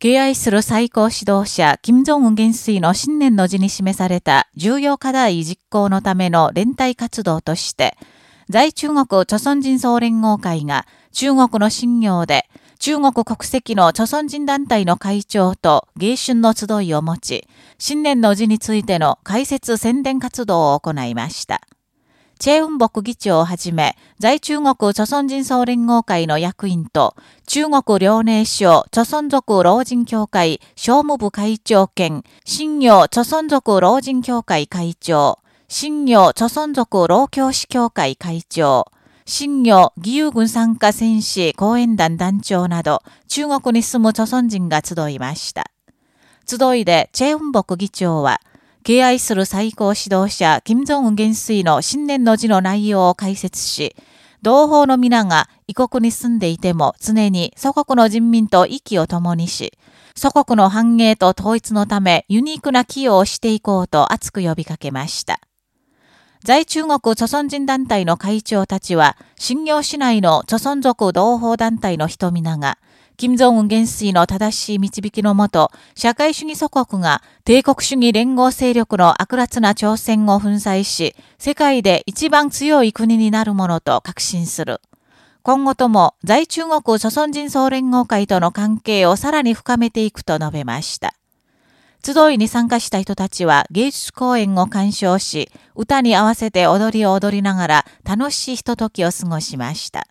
敬愛する最高指導者、金正恩元帥の新年の字に示された重要課題実行のための連帯活動として、在中国朝鮮人総連合会が中国の新業で中国国籍の朝鮮人団体の会長と芸春の集いを持ち、新年の字についての解説宣伝活動を行いました。チェ・ウンボク議長をはじめ、在中国朝鮮人総連合会の役員と、中国遼寧省朝鮮族老人協会商務部会長兼、新業朝鮮族老人協会会長、新業朝鮮族老教師協会会長、新業義勇軍参加戦士講演団団長など、中国に住む朝鮮人が集いました。集いで、チェ・ウンボク議長は、敬愛する最高指導者、金正恩元帥の新年の字の内容を解説し、同胞の皆が異国に住んでいても常に祖国の人民と息を共にし、祖国の繁栄と統一のためユニークな寄与をしていこうと熱く呼びかけました。在中国朝鮮人団体の会長たちは、新業市内の朝鮮族同胞団体の人々が、金正恩元帥の正しい導きのもと、社会主義祖国が帝国主義連合勢力の悪辣な挑戦を粉砕し、世界で一番強い国になるものと確信する。今後とも在中国朝鮮人総連合会との関係をさらに深めていくと述べました。集いに参加した人たちは芸術公演を鑑賞し、歌に合わせて踊りを踊りながら楽しいひとときを過ごしました。